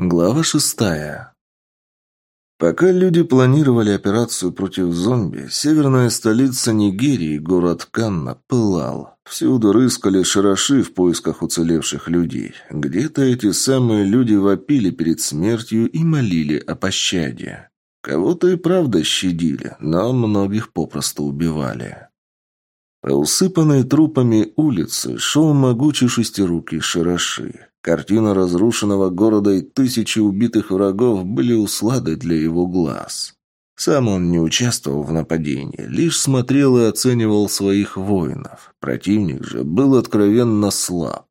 Глава шестая. Пока люди планировали операцию против зомби, северная столица Нигерии, город Канна, пылал. Всюду рыскали шараши в поисках уцелевших людей. Где-то эти самые люди вопили перед смертью и молили о пощаде. Кого-то и правда щадили, но многих попросту убивали. По усыпанной трупами улицы шел могучий шестирукий шараши. Картина разрушенного города и тысячи убитых врагов были усладой для его глаз. Сам он не участвовал в нападении, лишь смотрел и оценивал своих воинов. Противник же был откровенно слаб.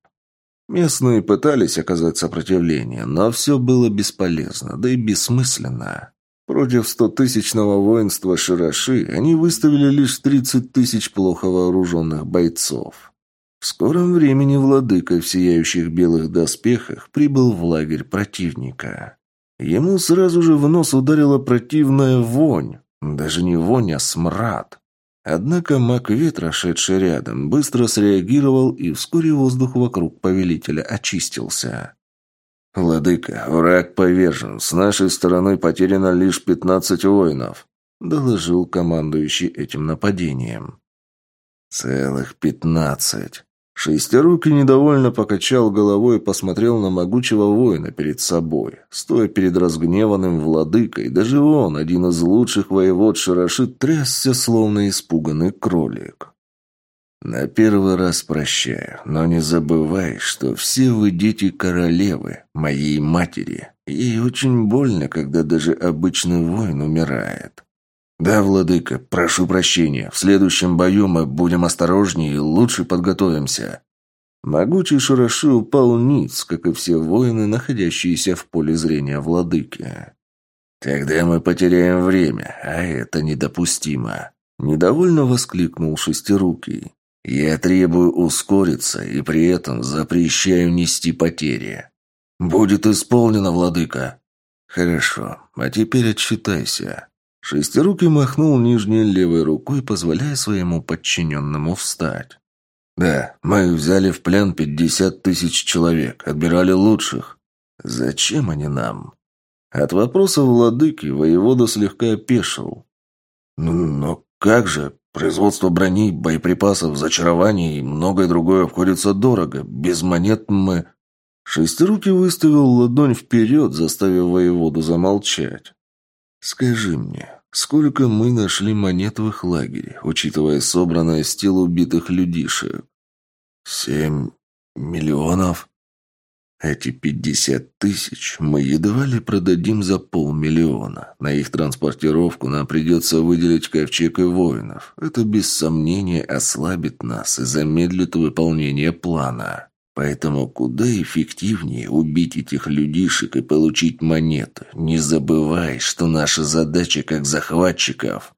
Местные пытались оказать сопротивление, но все было бесполезно, да и бессмысленно. Против стотысячного воинства Шираши они выставили лишь тридцать тысяч плохо вооруженных бойцов. В скором времени владыка в сияющих белых доспехах прибыл в лагерь противника. Ему сразу же в нос ударила противная вонь. Даже не вонь, а смрад. Однако маг ветра, шедший рядом, быстро среагировал, и вскоре воздух вокруг повелителя очистился. «Владыка, враг повержен. С нашей стороны потеряно лишь пятнадцать воинов», — доложил командующий этим нападением. «Целых пятнадцать. Шестирукий недовольно покачал головой и посмотрел на могучего воина перед собой. Стоя перед разгневанным владыкой, даже он, один из лучших воевод Шараши, трясся, словно испуганный кролик. «На первый раз прощаю, но не забывай, что все вы дети королевы, моей матери. Ей очень больно, когда даже обычный воин умирает. «Да, владыка, прошу прощения. В следующем бою мы будем осторожнее и лучше подготовимся». Могучий Шараши упал ниц, как и все воины, находящиеся в поле зрения владыки. «Тогда мы потеряем время, а это недопустимо», — недовольно воскликнул Шестирукий. «Я требую ускориться и при этом запрещаю нести потери». «Будет исполнено, владыка». «Хорошо, а теперь отчитайся». Шестирукий махнул нижней левой рукой, позволяя своему подчиненному встать. «Да, мы взяли в плен пятьдесят тысяч человек, отбирали лучших. Зачем они нам?» От вопроса владыки воевода слегка опешил. «Ну, но как же? Производство брони, боеприпасов, зачарований и многое другое обходится дорого. Без монет мы...» Шестирукий выставил ладонь вперед, заставив воеводу замолчать. «Скажи мне, Сколько мы нашли монет в их лагере, учитывая собранное с тел убитых людишек? Семь миллионов? Эти пятьдесят тысяч мы едва ли продадим за полмиллиона. На их транспортировку нам придется выделить ковчег и воинов. Это без сомнения ослабит нас и замедлит выполнение плана. Поэтому куда эффективнее убить этих людишек и получить монеты. Не забывай, что наша задача как захватчиков.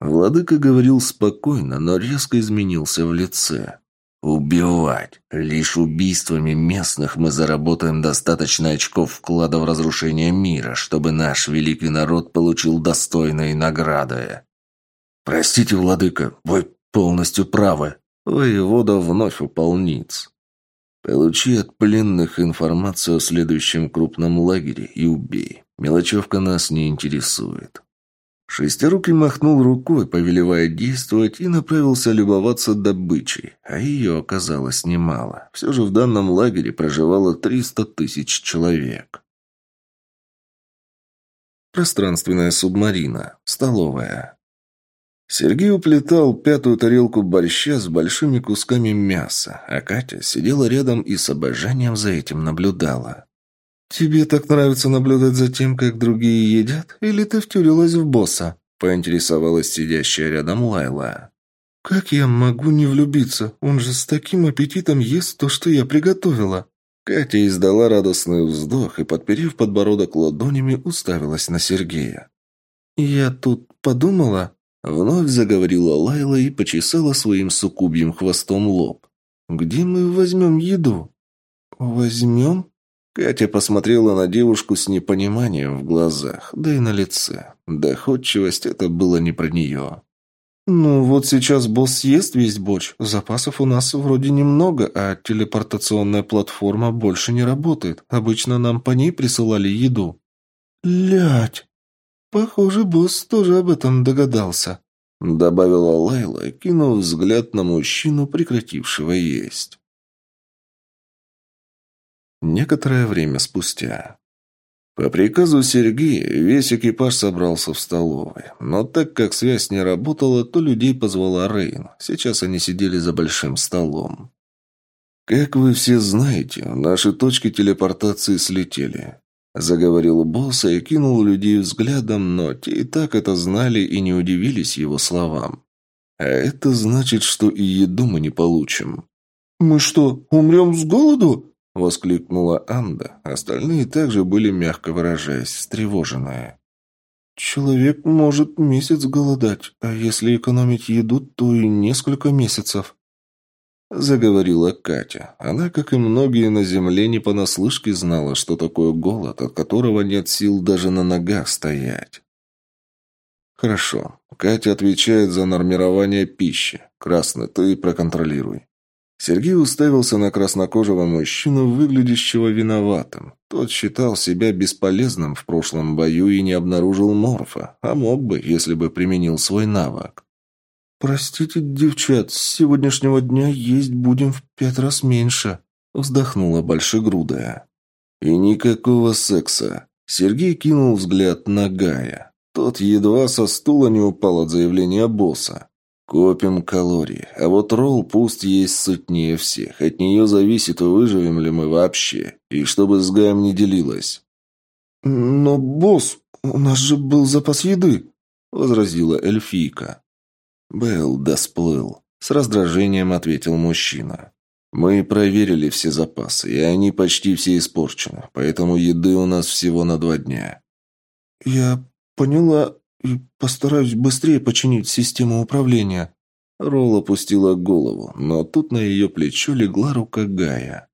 Владыка говорил спокойно, но резко изменился в лице. Убивать. Лишь убийствами местных мы заработаем достаточно очков вклада в разрушение мира, чтобы наш великий народ получил достойные награды. Простите, владыка, вы полностью правы. Воевода вновь упал. Получи от пленных информацию о следующем крупном лагере и убей. Мелочевка нас не интересует. Шестирукий махнул рукой, повелевая действовать, и направился любоваться добычей, а ее оказалось немало. Все же в данном лагере проживало 300 тысяч человек. Пространственная субмарина. Столовая. Сергей уплетал пятую тарелку борща с большими кусками мяса, а Катя сидела рядом и с обожанием за этим наблюдала. «Тебе так нравится наблюдать за тем, как другие едят, или ты втюрилась в босса?» – поинтересовалась сидящая рядом Лайла. «Как я могу не влюбиться? Он же с таким аппетитом ест то, что я приготовила». Катя издала радостный вздох и, подперев подбородок ладонями, уставилась на Сергея. «Я тут подумала...» Вновь заговорила Лайла и почесала своим суккубьим хвостом лоб. «Где мы возьмем еду?» «Возьмем?» Катя посмотрела на девушку с непониманием в глазах, да и на лице. Доходчивость это было не про нее. «Ну, вот сейчас босс съест весь борщ. Запасов у нас вроде немного, а телепортационная платформа больше не работает. Обычно нам по ней присылали еду». «Лядь! Похоже, босс тоже об этом догадался», — добавила Лайла, кинув взгляд на мужчину, прекратившего есть. Некоторое время спустя. По приказу Сергея весь экипаж собрался в столовой. Но так как связь не работала, то людей позвала Рейн. Сейчас они сидели за большим столом. «Как вы все знаете, наши точки телепортации слетели», – заговорил босс и кинул людей взглядом, но те и так это знали и не удивились его словам. «А это значит, что и еду мы не получим». «Мы что, умрем с голоду?» – воскликнула Анда. Остальные также были, мягко выражаясь, встревоженные. «Человек может месяц голодать, а если экономить еду, то и несколько месяцев», – заговорила Катя. Она, как и многие на земле, не понаслышке знала, что такое голод, от которого нет сил даже на ногах стоять. «Хорошо. Катя отвечает за нормирование пищи. Красный, ты проконтролируй». Сергей уставился на краснокожего мужчину, выглядящего виноватым. Тот считал себя бесполезным в прошлом бою и не обнаружил морфа, а мог бы, если бы применил свой навык. «Простите, девчат, с сегодняшнего дня есть будем в пять раз меньше», вздохнула большегрудая. «И никакого секса». Сергей кинул взгляд на Гая. Тот едва со стула не упал от заявления босса. Копим калории. А вот ролл пусть есть сытнее всех. От нее зависит, выживем ли мы вообще. И чтобы с Гаем не делилось. «Но, босс, у нас же был запас еды», — возразила эльфийка. «Белл досплыл», — с раздражением ответил мужчина. «Мы проверили все запасы, и они почти все испорчены, поэтому еды у нас всего на два дня». «Я поняла и постараюсь быстрее починить систему управления». Ролл опустила голову, но тут на ее плечо легла рука Гая.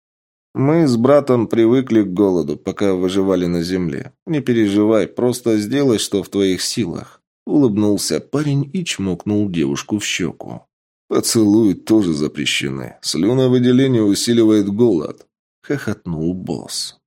«Мы с братом привыкли к голоду, пока выживали на земле. Не переживай, просто сделай, что в твоих силах». Улыбнулся парень и чмокнул девушку в щеку. «Поцелуи тоже запрещены. Слюновыделение усиливает голод», — хохотнул босс.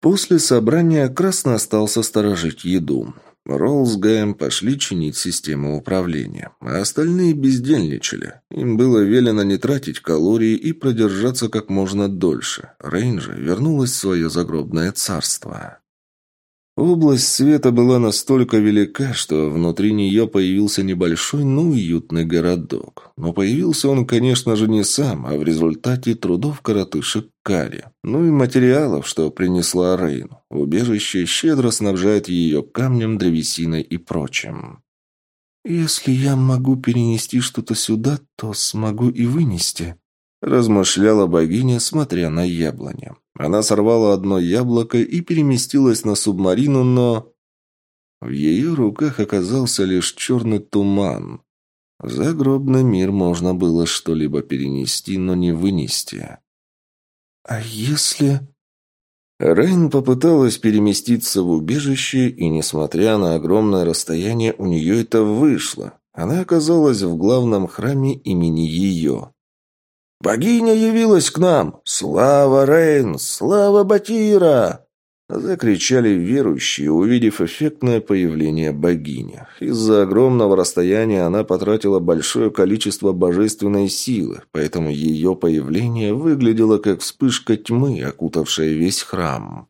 После собрания Красно остался сторожить еду. Ролл с Гаем пошли чинить систему управления, а остальные бездельничали. Им было велено не тратить калории и продержаться как можно дольше. Рейнджи вернулась в свое загробное царство. Область света была настолько велика, что внутри нее появился небольшой, но уютный городок. Но появился он, конечно же, не сам, а в результате трудов коротышек Кари. Ну и материалов, что принесла Рейн. Убежище щедро снабжает ее камнем, древесиной и прочим. «Если я могу перенести что-то сюда, то смогу и вынести», размышляла богиня, смотря на яблони. Она сорвала одно яблоко и переместилась на субмарину, но... В ее руках оказался лишь черный туман. В загробный мир можно было что-либо перенести, но не вынести. «А если...» Рейн попыталась переместиться в убежище, и, несмотря на огромное расстояние, у нее это вышло. Она оказалась в главном храме имени ее. «Богиня явилась к нам! Слава Рейн! Слава Батира!» Закричали верующие, увидев эффектное появление богини. Из-за огромного расстояния она потратила большое количество божественной силы, поэтому ее появление выглядело как вспышка тьмы, окутавшая весь храм.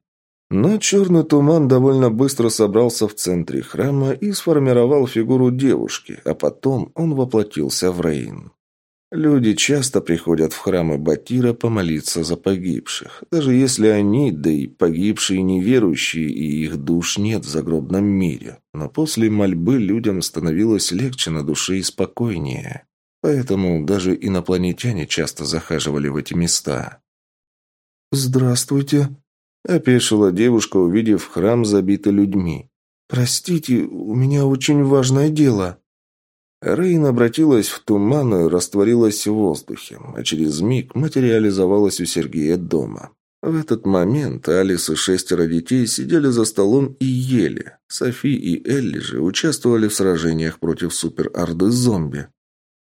Но черный туман довольно быстро собрался в центре храма и сформировал фигуру девушки, а потом он воплотился в Рейн. Люди часто приходят в храмы Батира помолиться за погибших, даже если они, да и погибшие неверующие, и их душ нет в загробном мире. Но после мольбы людям становилось легче на душе и спокойнее. Поэтому даже инопланетяне часто захаживали в эти места. «Здравствуйте», — опешила девушка, увидев храм, забитый людьми. «Простите, у меня очень важное дело». Рейн обратилась в туман и растворилась в воздухе, а через миг материализовалась у Сергея дома. В этот момент Алис и шестеро детей сидели за столом и ели. Софи и Элли же участвовали в сражениях против супер-орды зомби.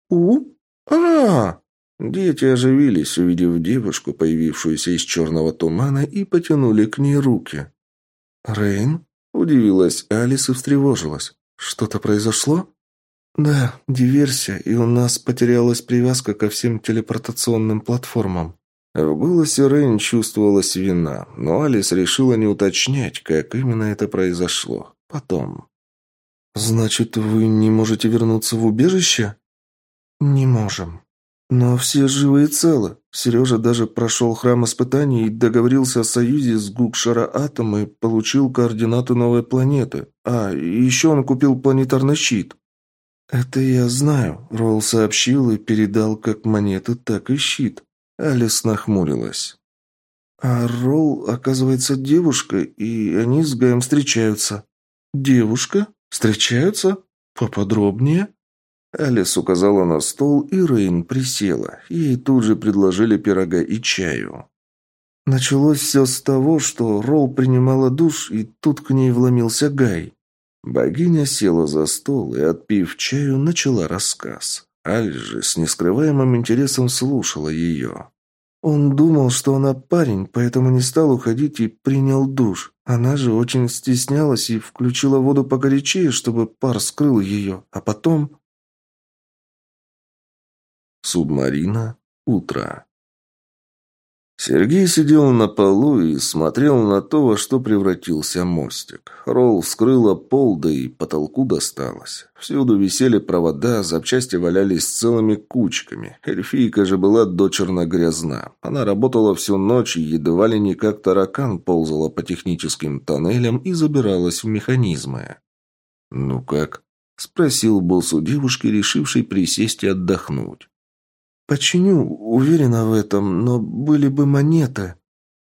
«У? а, -а, -а Дети оживились, увидев девушку, появившуюся из черного тумана, и потянули к ней руки. «Рейн?» – удивилась Алис и встревожилась. «Что-то произошло?» «Да, диверсия, и у нас потерялась привязка ко всем телепортационным платформам». В голосе Рейн чувствовалась вина, но Алис решила не уточнять, как именно это произошло. Потом. «Значит, вы не можете вернуться в убежище?» «Не можем», но все живы и целы. Сережа даже прошел храм испытаний и договорился о союзе с Гукшара-Атом и получил координаты новой планеты. А, еще он купил планетарный щит. Это я знаю. Ролл сообщил и передал как монеты, так и щит. Алис нахмурилась. А Ролл, оказывается, девушка, и они с Гаем встречаются. Девушка? Встречаются? Поподробнее? Алис указала на стол, и Рейн присела. Ей тут же предложили пирога и чаю. Началось все с того, что Ролл принимала душ, и тут к ней вломился Гай. Богиня села за стол и, отпив чаю, начала рассказ. Алис же с нескрываемым интересом слушала ее. Он думал, что она парень, поэтому не стал уходить и принял душ. Она же очень стеснялась и включила воду погорячее, чтобы пар скрыл ее, а потом... Субмарина. Утро. Сергей сидел на полу и смотрел на то, во что превратился мостик. Ролл вскрыла пол, да и потолку досталось. Всюду висели провода, запчасти валялись целыми кучками. Эльфийка же была дочерно грязна. Она работала всю ночь и едва ли не как таракан ползала по техническим тоннелям и забиралась в механизмы. «Ну как?» – спросил босс у девушки, решившей присесть и отдохнуть. «Починю, уверена в этом, но были бы монеты».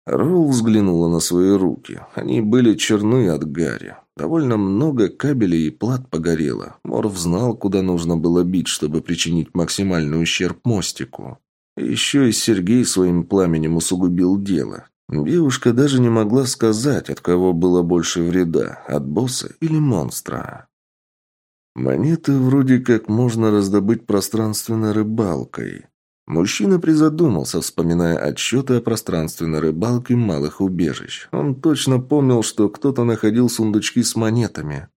Ролл взглянула на свои руки. Они были черны от гари. Довольно много кабелей и плат погорело. Морв знал, куда нужно было бить, чтобы причинить максимальный ущерб мостику. Еще и Сергей своим пламенем усугубил дело. Девушка даже не могла сказать, от кого было больше вреда, от босса или монстра. Монеты вроде как можно раздобыть пространственной рыбалкой. Мужчина призадумался, вспоминая отчеты о пространственной рыбалке малых убежищ. Он точно помнил, что кто-то находил сундучки с монетами.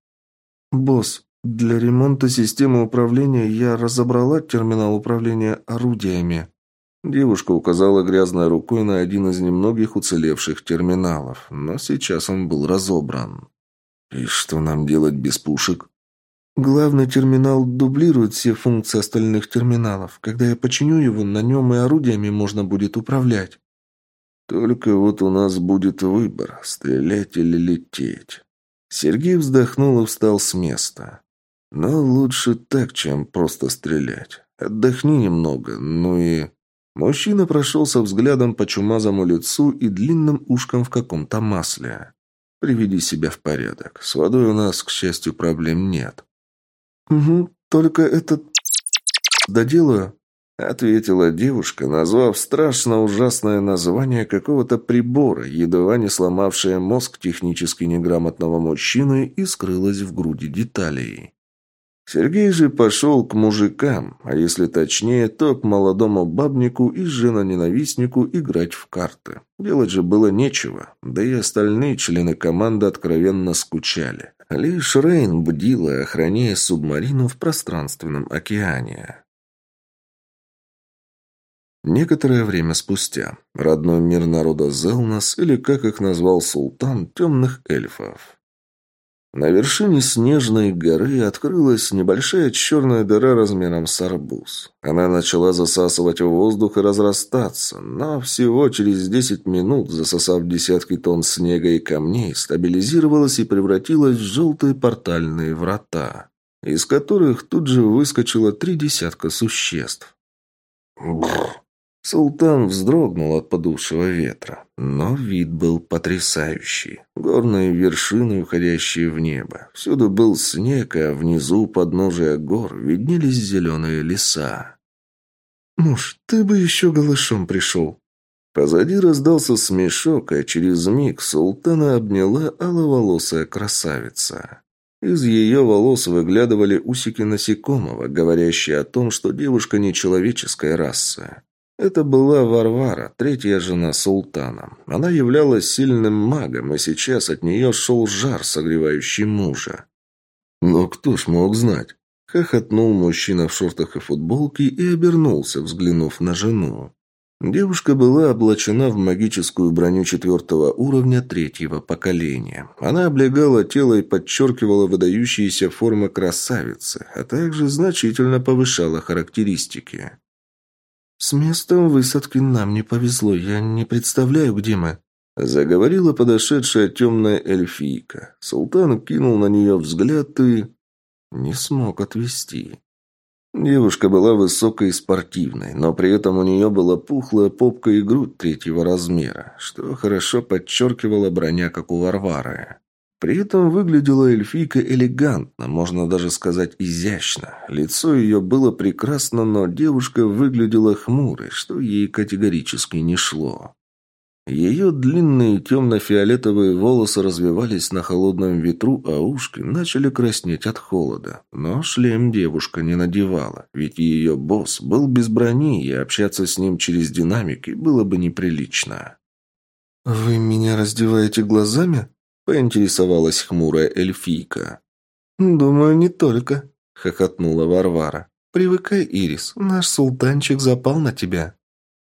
«Босс, для ремонта системы управления я разобрала терминал управления орудиями». Девушка указала грязной рукой на один из немногих уцелевших терминалов, но сейчас он был разобран. «И что нам делать без пушек?» Главный терминал дублирует все функции остальных терминалов. Когда я починю его, на нем и орудиями можно будет управлять. Только вот у нас будет выбор, стрелять или лететь. Сергей вздохнул и встал с места. Но лучше так, чем просто стрелять. Отдохни немного, ну и... Мужчина прошелся взглядом по чумазому лицу и длинным ушкам в каком-то масле. Приведи себя в порядок. С водой у нас, к счастью, проблем нет. «Угу, только этот... доделаю», — ответила девушка, назвав страшно ужасное название какого-то прибора, едва не сломавшее мозг технически неграмотного мужчины и скрылась в груди деталей. Сергей же пошел к мужикам, а если точнее, то к молодому бабнику и женоненавистнику играть в карты. Делать же было нечего, да и остальные члены команды откровенно скучали. Лишь Рейн бдила, охраняя субмарину в пространственном океане. Некоторое время спустя. Родной мир народа Зелнас, или как их назвал султан, темных эльфов. На вершине снежной горы открылась небольшая черная дыра размером с арбуз. Она начала засасывать воздух и разрастаться, но всего через 10 минут, засосав десятки тонн снега и камней, стабилизировалась и превратилась в желтые портальные врата, из которых тут же выскочило три десятка существ. Бррр. Султан вздрогнул от подувшего ветра, но вид был потрясающий. Горные вершины, уходящие в небо. Всюду был снег, а внизу, подножия гор, виднелись зеленые леса. «Муж, ты бы еще голышом пришел», Позади раздался смешок, а через миг султана обняла аловолосая красавица. Из ее волос выглядывали усики насекомого, говорящие о том, что девушка не человеческой расы. Это была Варвара, третья жена султана. Она являлась сильным магом, и сейчас от нее шел жар, согревающий мужа. Но кто ж мог знать? Хохотнул мужчина в шортах и футболке и обернулся, взглянув на жену. Девушка была облачена в магическую броню четвертого уровня третьего поколения. Она облегала тело и подчеркивала выдающиеся формы красавицы, а также значительно повышала характеристики. «С местом высадки нам не повезло. Я не представляю, где мы», — заговорила подошедшая темная эльфийка. Султан кинул на нее взгляд и... не смог отвести. Девушка была высокой и спортивной, но при этом у нее была пухлая попка и грудь третьего размера, что хорошо подчеркивала броня, как у Варвары. При этом выглядела эльфийка элегантно, можно даже сказать изящно. Лицо ее было прекрасно, но девушка выглядела хмурой, что ей категорически не шло. Ее длинные темно-фиолетовые волосы развивались на холодном ветру, а ушки начали краснеть от холода. Но шлем девушка не надевала, ведь ее босс был без брони, и общаться с ним через динамики было бы неприлично. «Вы меня раздеваете глазами?» – поинтересовалась хмурая эльфийка. «Думаю, не только», – хохотнула Варвара. «Привыкай, Ирис, наш султанчик запал на тебя».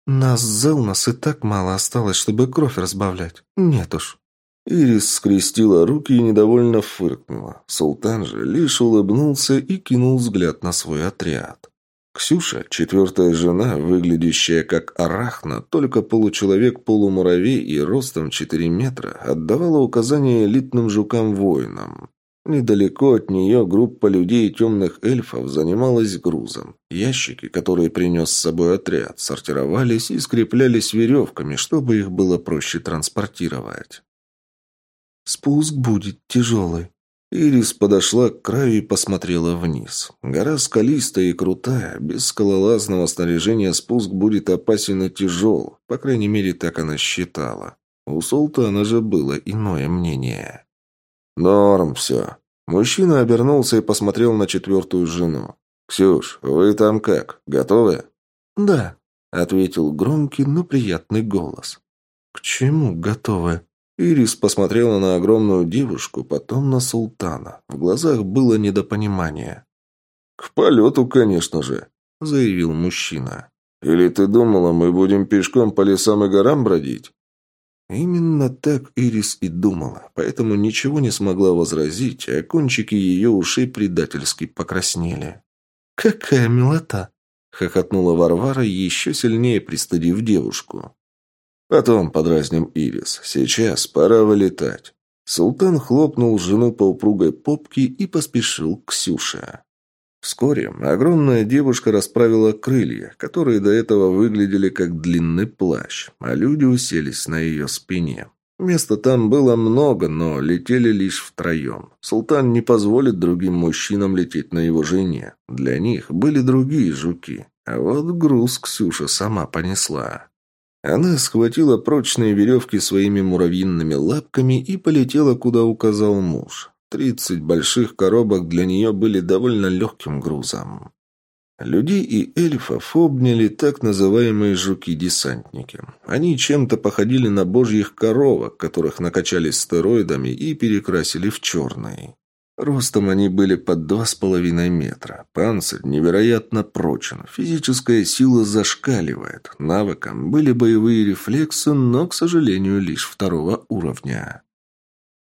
Нас Зелнос и так мало осталось, чтобы кровь разбавлять. Нет уж. Ирис скрестила руки и недовольно фыркнула. Султан же лишь улыбнулся и кинул взгляд на свой отряд. Ксюша, четвертая жена, выглядящая как арахна, только получеловек-полумуравей и ростом 4 метра, отдавала указания элитным жукам-воинам. Недалеко от нее группа людей темных эльфов занималась грузом. Ящики, которые принес с собой отряд, сортировались и скреплялись веревками, чтобы их было проще транспортировать. «Спуск будет тяжелый». Ирис подошла к краю и посмотрела вниз. Гора скалистая и крутая, без скалолазного снаряжения спуск будет опасен и тяжел. По крайней мере, так она считала. У Султана же было иное мнение. «Норм все». Мужчина обернулся и посмотрел на четвертую жену. «Ксюш, вы там как? Готовы?» «Да», — ответил громкий, но приятный голос. «К чему готовы?» Ирис посмотрела на огромную девушку, потом на султана. В глазах было недопонимание. «К полету, конечно же», — заявил мужчина. «Или ты думала, мы будем пешком по лесам и горам бродить?» Именно так Ирис и думала, поэтому ничего не смогла возразить, а кончики ее ушей предательски покраснели. «Какая милота!» — хохотнула Варвара, еще сильнее пристыдив девушку. «Потом подразним Ирис. Сейчас пора вылетать». Султан хлопнул жену по упругой попке и поспешил к Ксюше. Вскоре огромная девушка расправила крылья, которые до этого выглядели как длинный плащ, а люди уселись на ее спине. Места там было много, но летели лишь втроем. Султан не позволит другим мужчинам лететь на его жене. Для них были другие жуки. А вот груз Ксюша сама понесла. Она схватила прочные веревки своими муравьиными лапками и полетела, куда указал муж. Тридцать больших коробок для нее были довольно легким грузом. Людей и эльфов обняли так называемые жуки-десантники. Они чем-то походили на божьих коровок, которых накачали стероидами и перекрасили в черный. Ростом они были под два с половиной метра. Панцирь невероятно прочен. Физическая сила зашкаливает. Навыком были боевые рефлексы, но, к сожалению, лишь второго уровня.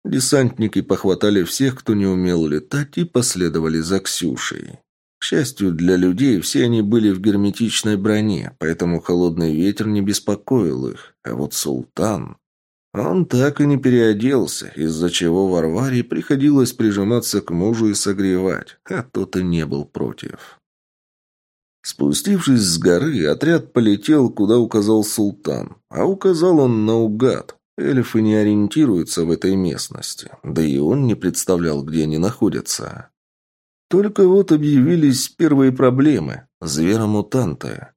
Десантники похватали всех, кто не умел летать, и последовали за Ксюшей. К счастью для людей, все они были в герметичной броне, поэтому холодный ветер не беспокоил их. А вот султан... Он так и не переоделся, из-за чего Варваре приходилось прижиматься к мужу и согревать, а тот и не был против. Спустившись с горы, отряд полетел, куда указал султан, а указал он наугад, Эльфы не ориентируются в этой местности, да и он не представлял, где они находятся. Только вот объявились первые проблемы – зверомутанты.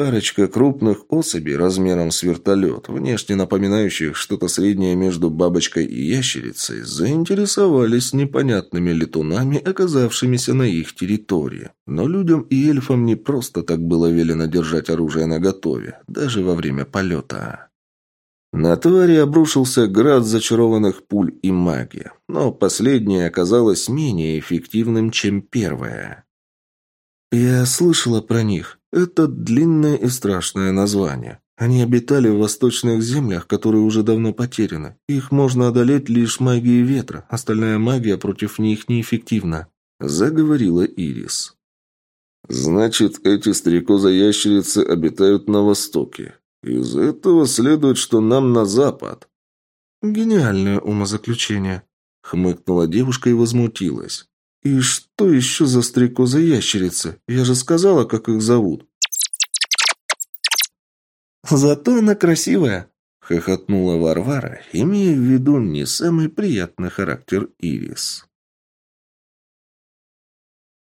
Парочка крупных особей размером с вертолет, внешне напоминающих что-то среднее между бабочкой и ящерицей, заинтересовались непонятными летунами, оказавшимися на их территории. Но людям и эльфам не просто так было велено держать оружие наготове, даже во время полета. На твари обрушился град зачарованных пуль и магии, но последнее оказалось менее эффективным, чем первое. «Я слышала про них. Это длинное и страшное название. Они обитали в восточных землях, которые уже давно потеряны. Их можно одолеть лишь магией ветра. Остальная магия против них неэффективна», — заговорила Ирис. «Значит, эти стрекоза-ящерицы обитают на востоке. Из этого следует, что нам на запад». «Гениальное умозаключение», — хмыкнула девушка и возмутилась. «И что еще за стрекоза-ящерицы? Я же сказала, как их зовут». «Зато она красивая», — хохотнула Варвара, имея в виду не самый приятный характер Ирис.